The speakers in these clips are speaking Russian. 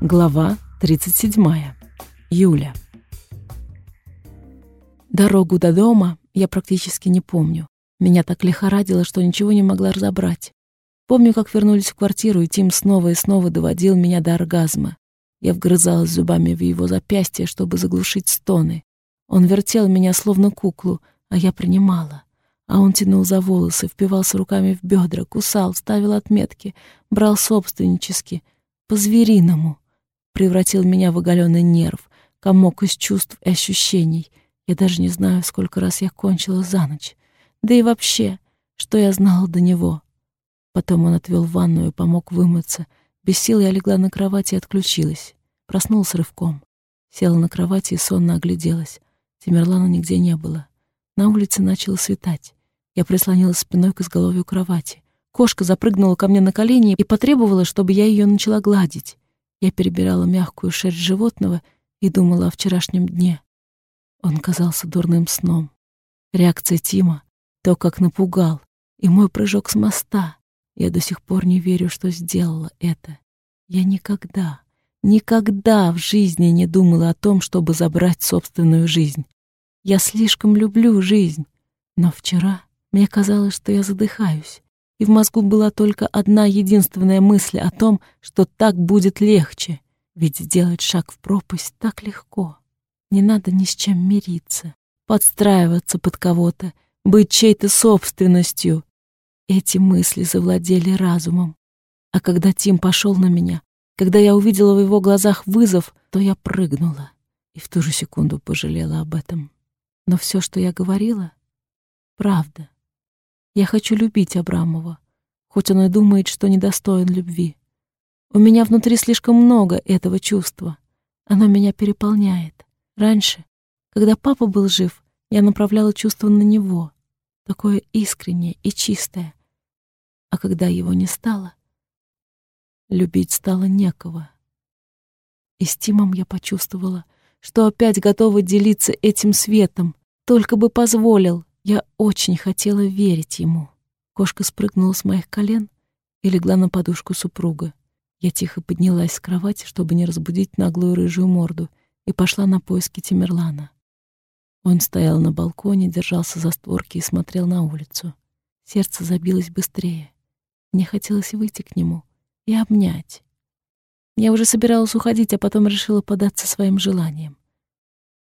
Глава 37. Юля. Дорогу до дома я практически не помню. Меня так лихорадило, что ничего не могла разобрать. Помню, как вернулись в квартиру, и Тим снова и снова доводил меня до оргазма. Я вгрызалась зубами в его запястье, чтобы заглушить стоны. Он вертел меня словно куклу, а я принимала. А он тянул за волосы, впивался руками в бедра, кусал, ставил отметки, брал собственнически, по-звериному. Превратил меня в оголенный нерв, комок из чувств и ощущений. Я даже не знаю, сколько раз я кончила за ночь. Да и вообще, что я знала до него. Потом он отвел в ванную и помог вымыться. Без сил я легла на кровати и отключилась. Проснулась рывком. Села на кровати и сонно огляделась. Тимерлана нигде не было. На улице начало светать. Я прислонилась спиной к изголовью кровати. Кошка запрыгнула ко мне на колени и потребовала, чтобы я ее начала гладить. Я перебирала мягкую шерсть животного и думала о вчерашнем дне. Он казался дурным сном. Реакция Тима, то, как напугал, и мой прыжок с моста. Я до сих пор не верю, что сделала это. Я никогда, никогда в жизни не думала о том, чтобы забрать собственную жизнь. Я слишком люблю жизнь. Но вчера мне казалось, что я задыхаюсь, и в мозгу была только одна единственная мысль о том, что так будет легче, ведь сделать шаг в пропасть так легко. Не надо ни с чем мириться, подстраиваться под кого-то, быть чьей-то собственностью. Эти мысли завладели разумом. А когда Тим пошел на меня, когда я увидела в его глазах вызов, то я прыгнула и в ту же секунду пожалела об этом. Но все, что я говорила, правда. Я хочу любить Абрамова, хоть он и думает, что недостоин любви. У меня внутри слишком много этого чувства. Оно меня переполняет. Раньше, когда папа был жив, я направляла чувство на него, такое искреннее и чистое. А когда его не стало, любить стало некого. И с Тимом я почувствовала, что опять готова делиться этим светом, только бы позволил, я очень хотела верить ему. Кошка спрыгнула с моих колен и легла на подушку супруга. Я тихо поднялась с кровати, чтобы не разбудить наглую рыжую морду, и пошла на поиски Тимерлана. Он стоял на балконе, держался за створки и смотрел на улицу. Сердце забилось быстрее. Мне хотелось выйти к нему и обнять. Я уже собиралась уходить, а потом решила податься своим желанием.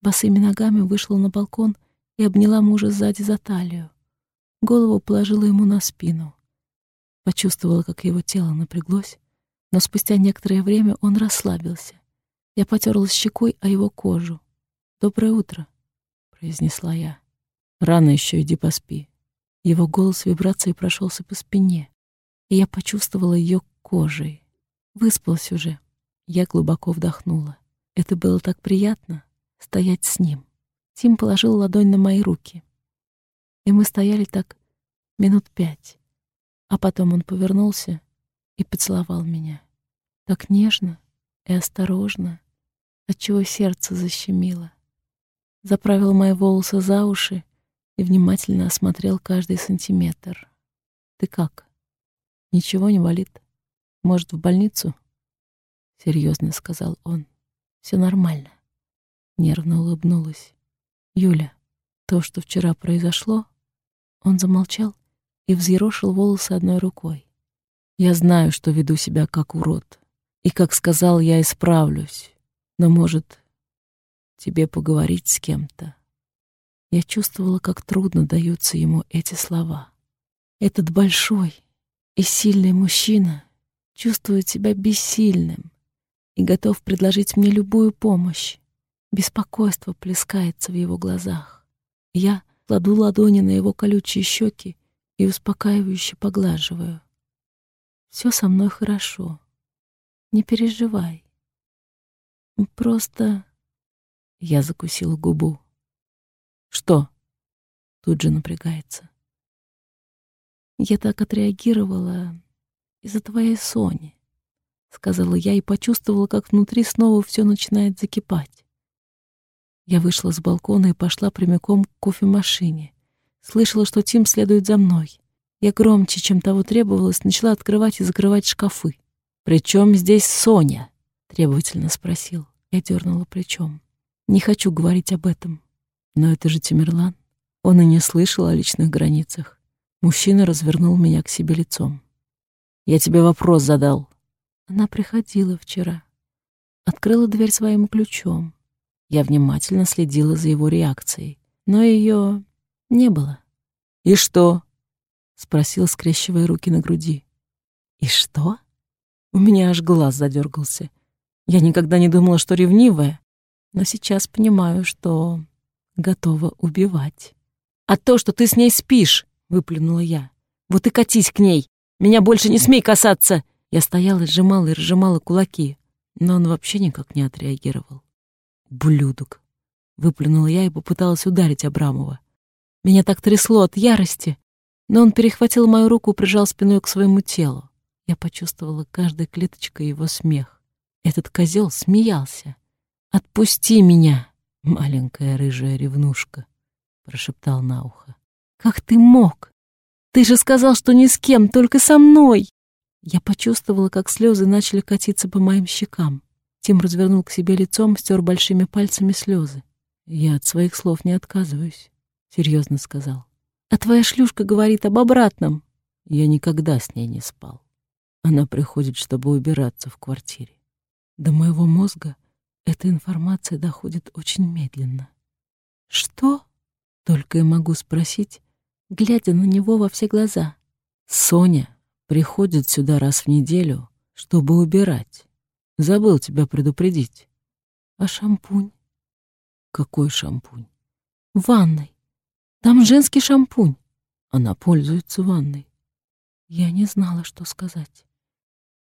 Босыми ногами вышла на балкон — и обняла мужа сзади за талию. Голову положила ему на спину. Почувствовала, как его тело напряглось, но спустя некоторое время он расслабился. Я потерлась щекой о его кожу. «Доброе утро», — произнесла я. «Рано еще, иди поспи». Его голос вибрацией прошелся по спине, и я почувствовала ее кожей. Выспалась уже. Я глубоко вдохнула. Это было так приятно — стоять с ним. Тим положил ладонь на мои руки. И мы стояли так минут пять. А потом он повернулся и поцеловал меня. Так нежно и осторожно, отчего сердце защемило. Заправил мои волосы за уши и внимательно осмотрел каждый сантиметр. «Ты как? Ничего не болит? Может, в больницу?» Серьезно сказал он. «Все нормально». Нервно улыбнулась. Юля, то, что вчера произошло, он замолчал и взъерошил волосы одной рукой. Я знаю, что веду себя как урод. И, как сказал, я исправлюсь. Но, может, тебе поговорить с кем-то? Я чувствовала, как трудно даются ему эти слова. Этот большой и сильный мужчина чувствует себя бессильным и готов предложить мне любую помощь. Беспокойство плескается в его глазах. Я кладу ладони на его колючие щеки и успокаивающе поглаживаю. Все со мной хорошо. Не переживай. Просто... Я закусила губу. Что? Тут же напрягается. Я так отреагировала из-за твоей Сони, сказала я и почувствовала, как внутри снова все начинает закипать. Я вышла с балкона и пошла прямиком к кофемашине. Слышала, что Тим следует за мной. Я громче, чем того требовалось, начала открывать и закрывать шкафы. «Причем здесь Соня?» — Требовательно спросил. Я дернула плечом. Не хочу говорить об этом. Но это же Тимирлан. Он и не слышал о личных границах. Мужчина развернул меня к себе лицом. «Я тебе вопрос задал». Она приходила вчера. Открыла дверь своим ключом. Я внимательно следила за его реакцией, но ее не было. «И что?» — спросил, скрещивая руки на груди. «И что?» У меня аж глаз задергался. Я никогда не думала, что ревнивая, но сейчас понимаю, что готова убивать. «А то, что ты с ней спишь!» — выплюнула я. «Вот и катись к ней! Меня больше не смей касаться!» Я стояла, сжимала и разжимала кулаки, но он вообще никак не отреагировал. «Блюдок!» — выплюнула я и попыталась ударить Абрамова. Меня так трясло от ярости, но он перехватил мою руку и прижал спиной к своему телу. Я почувствовала каждой клеточкой его смех. Этот козел смеялся. «Отпусти меня, маленькая рыжая ревнушка!» прошептал на ухо. «Как ты мог? Ты же сказал, что ни с кем, только со мной!» Я почувствовала, как слезы начали катиться по моим щекам. Тим развернул к себе лицом, стер большими пальцами слезы. «Я от своих слов не отказываюсь», — серьезно сказал. «А твоя шлюшка говорит об обратном». Я никогда с ней не спал. Она приходит, чтобы убираться в квартире. До моего мозга эта информация доходит очень медленно. «Что?» Только и могу спросить, глядя на него во все глаза. Соня приходит сюда раз в неделю, чтобы убирать. Забыл тебя предупредить. А шампунь? Какой шампунь? В ванной. Там женский шампунь. Она пользуется ванной. Я не знала, что сказать.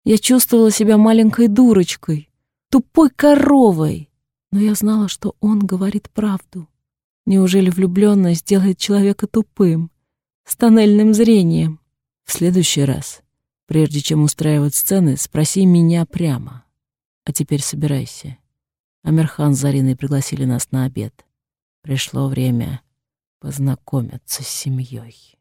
Я чувствовала себя маленькой дурочкой, тупой коровой, но я знала, что он говорит правду. Неужели влюбленность делает человека тупым, с тоннельным зрением? В следующий раз, прежде чем устраивать сцены, спроси меня прямо. А теперь собирайся. Амирхан с Зариной пригласили нас на обед. Пришло время познакомиться с семьей.